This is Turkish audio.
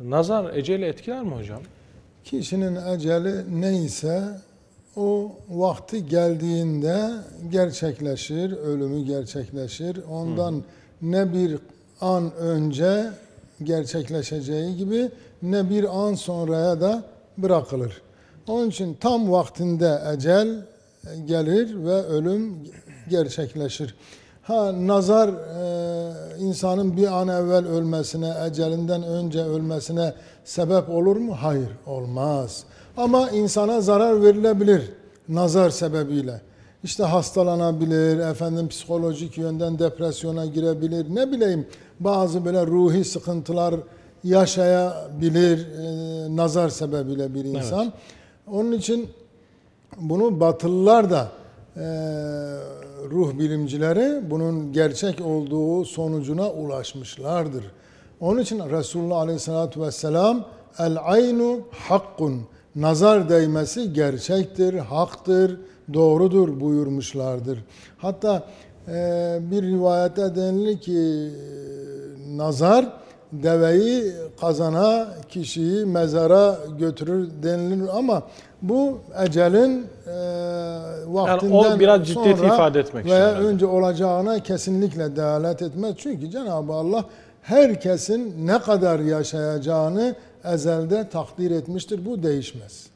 Nazar eceli etkiler mi hocam? Kişinin eceli neyse o vakti geldiğinde gerçekleşir, ölümü gerçekleşir. Ondan ne bir an önce gerçekleşeceği gibi ne bir an sonraya da bırakılır. Onun için tam vaktinde ecel gelir ve ölüm gerçekleşir. Ha nazar e, insanın bir an evvel ölmesine, ecelinden önce ölmesine sebep olur mu? Hayır, olmaz. Ama insana zarar verilebilir nazar sebebiyle. İşte hastalanabilir, efendim psikolojik yönden depresyona girebilir. Ne bileyim bazı böyle ruhi sıkıntılar yaşayabilir e, nazar sebebiyle bir insan. Onun için bunu Batılılar da e, ruh bilimcileri bunun gerçek olduğu sonucuna ulaşmışlardır. Onun için Resulullah Aleyhisselatü Vesselam el aynu hakkun nazar değmesi gerçektir, haktır, doğrudur buyurmuşlardır. Hatta bir rivayette denilir ki nazar deveyi kazana, kişiyi mezara götürür denilir ama bu ecelin e, vaktinden o biraz sonra ifade etmek için veya herhalde. önce olacağına kesinlikle delalet etmez. Çünkü Cenab-ı Allah herkesin ne kadar yaşayacağını ezelde takdir etmiştir. Bu değişmez.